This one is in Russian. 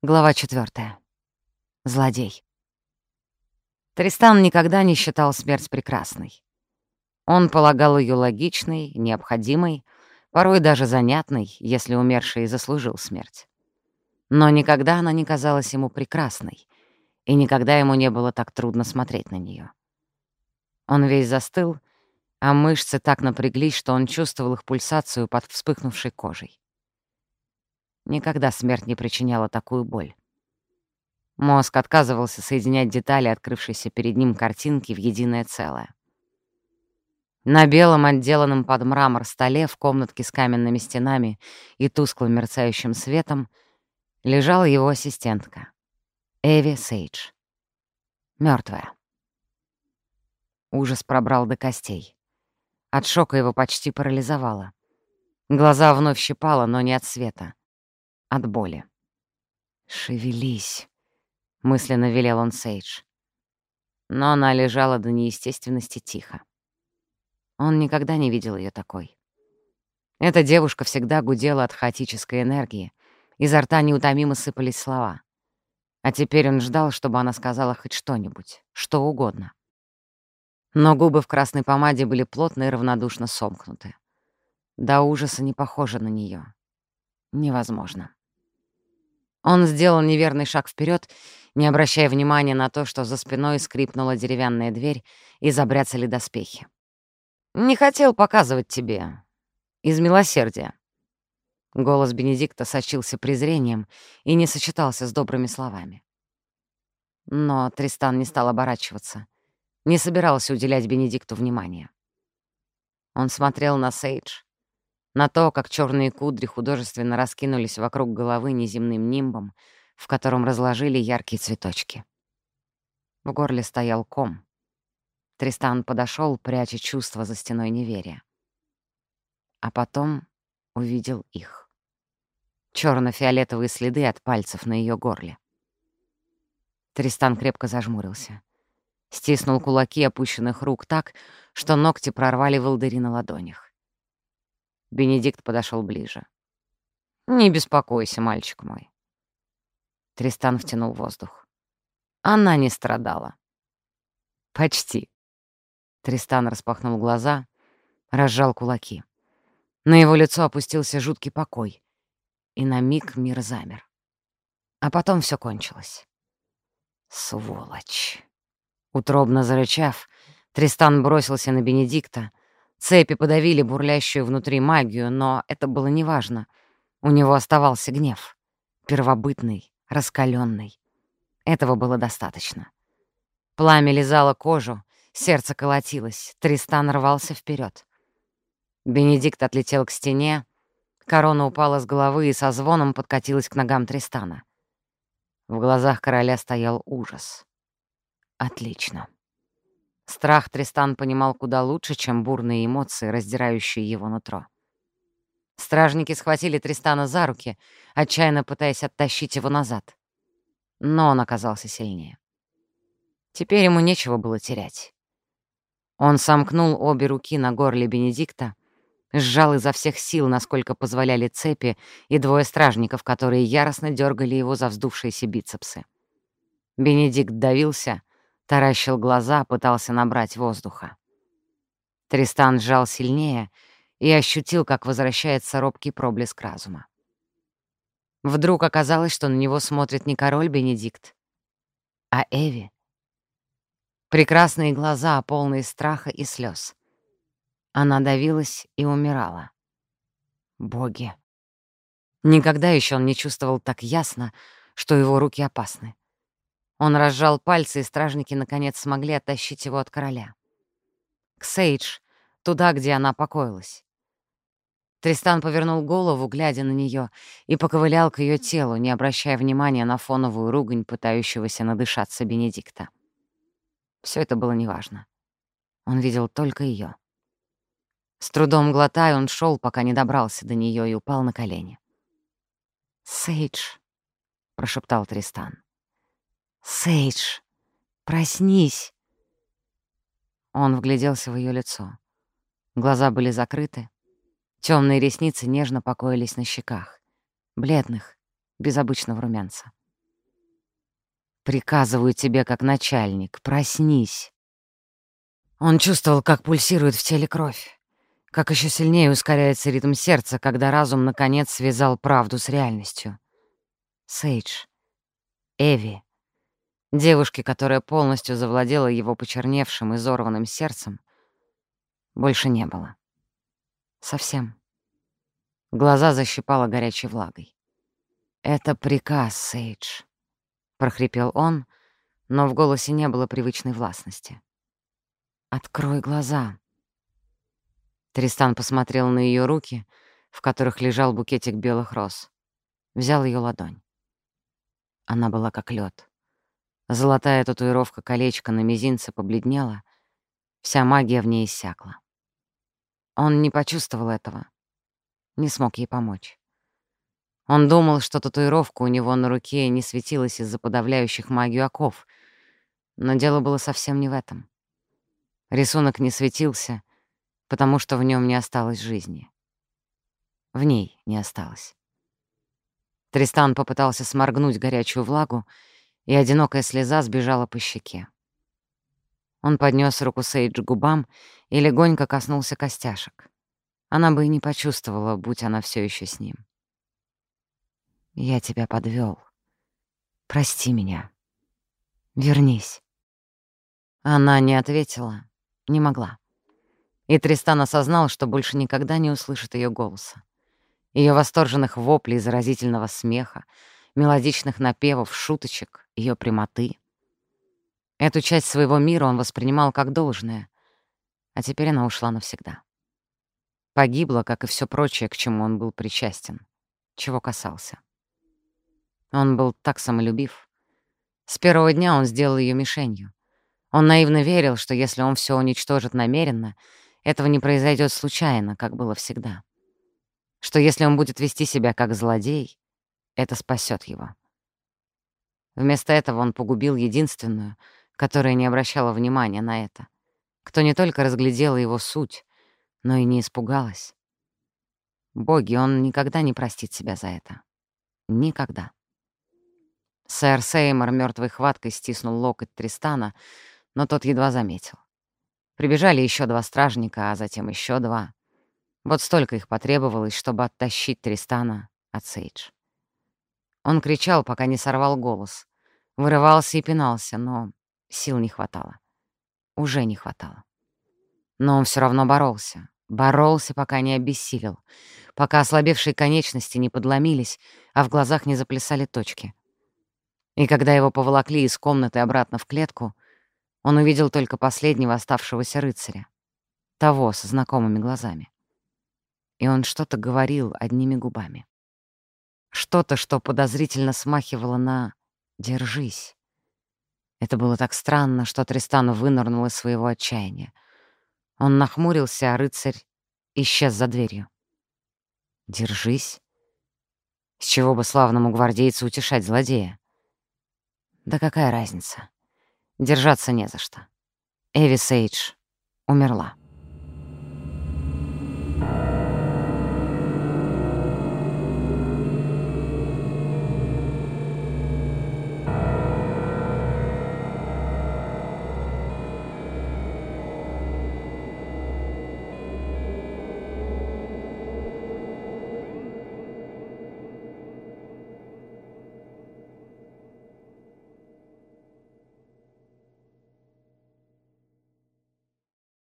Глава четвертая. Злодей. Тристан никогда не считал смерть прекрасной. Он полагал ее логичной, необходимой, порой даже занятной, если умерший заслужил смерть. Но никогда она не казалась ему прекрасной, и никогда ему не было так трудно смотреть на нее. Он весь застыл, а мышцы так напряглись, что он чувствовал их пульсацию под вспыхнувшей кожей. Никогда смерть не причиняла такую боль. Мозг отказывался соединять детали открывшейся перед ним картинки в единое целое. На белом, отделанном под мрамор столе в комнатке с каменными стенами и тусклым мерцающим светом лежала его ассистентка, Эви Сейдж. мертвая. Ужас пробрал до костей. От шока его почти парализовало. Глаза вновь щипало, но не от света от боли. «Шевелись», — мысленно велел он Сейдж. Но она лежала до неестественности тихо. Он никогда не видел ее такой. Эта девушка всегда гудела от хаотической энергии, изо рта неутомимо сыпались слова. А теперь он ждал, чтобы она сказала хоть что-нибудь, что угодно. Но губы в красной помаде были плотно и равнодушно сомкнуты. До ужаса не похоже на нее. Невозможно. Он сделал неверный шаг вперед, не обращая внимания на то, что за спиной скрипнула деревянная дверь и забряцали доспехи. «Не хотел показывать тебе. Из милосердия». Голос Бенедикта сочился презрением и не сочетался с добрыми словами. Но Тристан не стал оборачиваться, не собирался уделять Бенедикту внимания. Он смотрел на Сейдж, на то, как черные кудри художественно раскинулись вокруг головы неземным нимбом, в котором разложили яркие цветочки. В горле стоял ком. Тристан подошел, пряча чувства за стеной неверия. А потом увидел их. Черно-фиолетовые следы от пальцев на ее горле. Тристан крепко зажмурился. Стиснул кулаки опущенных рук так, что ногти прорвали волдыри на ладонях. Бенедикт подошел ближе. «Не беспокойся, мальчик мой». Тристан втянул воздух. Она не страдала. «Почти». Тристан распахнул глаза, разжал кулаки. На его лицо опустился жуткий покой, и на миг мир замер. А потом все кончилось. «Сволочь!» Утробно зарычав, Тристан бросился на Бенедикта, Цепи подавили бурлящую внутри магию, но это было неважно. У него оставался гнев. Первобытный, раскаленный. Этого было достаточно. Пламя лизало кожу, сердце колотилось, Тристан рвался вперед. Бенедикт отлетел к стене, корона упала с головы и со звоном подкатилась к ногам Тристана. В глазах короля стоял ужас. Отлично. Страх Тристан понимал куда лучше, чем бурные эмоции, раздирающие его нутро. Стражники схватили Тристана за руки, отчаянно пытаясь оттащить его назад. Но он оказался сильнее. Теперь ему нечего было терять. Он сомкнул обе руки на горле Бенедикта, сжал изо всех сил, насколько позволяли цепи, и двое стражников, которые яростно дергали его за вздувшиеся бицепсы. Бенедикт давился, таращил глаза, пытался набрать воздуха. Тристан сжал сильнее и ощутил, как возвращается робкий проблеск разума. Вдруг оказалось, что на него смотрит не король Бенедикт, а Эви. Прекрасные глаза, полные страха и слез. Она давилась и умирала. Боги. Никогда еще он не чувствовал так ясно, что его руки опасны. Он разжал пальцы, и стражники наконец смогли оттащить его от короля. К Сейдж, туда, где она покоилась. Тристан повернул голову, глядя на нее, и поковылял к ее телу, не обращая внимания на фоновую ругань, пытающегося надышаться Бенедикта. Все это было неважно. Он видел только ее. С трудом глотая, он шел, пока не добрался до нее и упал на колени. «Сейдж», — прошептал Тристан. «Сейдж, проснись!» Он вгляделся в ее лицо. Глаза были закрыты, темные ресницы нежно покоились на щеках, бледных, без обычного румянца. приказываю тебе как начальник, проснись. Он чувствовал, как пульсирует в теле кровь, как еще сильнее ускоряется ритм сердца, когда разум, наконец, связал правду с реальностью. Сейдж. Эви. Девушки, которая полностью завладела его почерневшим, изорванным сердцем, больше не было. Совсем. Глаза защипала горячей влагой. «Это приказ, Сейдж», — прохрипел он, но в голосе не было привычной властности. «Открой глаза». Тристан посмотрел на ее руки, в которых лежал букетик белых роз. Взял ее ладонь. Она была как лед. Золотая татуировка колечка на мизинце побледнела, вся магия в ней иссякла. Он не почувствовал этого, не смог ей помочь. Он думал, что татуировка у него на руке не светилась из-за подавляющих магию оков, но дело было совсем не в этом. Рисунок не светился, потому что в нем не осталось жизни. В ней не осталось. Тристан попытался сморгнуть горячую влагу, и одинокая слеза сбежала по щеке. Он поднес руку Сейдж к губам и легонько коснулся костяшек. Она бы и не почувствовала, будь она все еще с ним. «Я тебя подвел. Прости меня. Вернись». Она не ответила, не могла. И Тристан осознал, что больше никогда не услышит ее голоса. Ее восторженных воплей, заразительного смеха, мелодичных напевов, шуточек, ее прямоты. Эту часть своего мира он воспринимал как должное, а теперь она ушла навсегда. Погибла, как и все прочее, к чему он был причастен, чего касался. Он был так самолюбив. С первого дня он сделал ее мишенью. Он наивно верил, что если он все уничтожит намеренно, этого не произойдет случайно, как было всегда. Что если он будет вести себя как злодей, это спасет его. Вместо этого он погубил единственную, которая не обращала внимания на это, кто не только разглядела его суть, но и не испугалась. Боги, он никогда не простит себя за это. Никогда. Сэр Сеймор мертвой хваткой стиснул локоть Тристана, но тот едва заметил. Прибежали еще два стражника, а затем еще два. Вот столько их потребовалось, чтобы оттащить Тристана от Сейдж. Он кричал, пока не сорвал голос. Вырывался и пинался, но сил не хватало. Уже не хватало. Но он все равно боролся. Боролся, пока не обессилел. Пока ослабевшие конечности не подломились, а в глазах не заплясали точки. И когда его поволокли из комнаты обратно в клетку, он увидел только последнего оставшегося рыцаря. Того со знакомыми глазами. И он что-то говорил одними губами. Что-то, что подозрительно смахивало на «держись». Это было так странно, что Тристан вынырнул из своего отчаяния. Он нахмурился, а рыцарь исчез за дверью. «Держись». С чего бы славному гвардейцу утешать злодея? Да какая разница? Держаться не за что. Эви Сейдж умерла.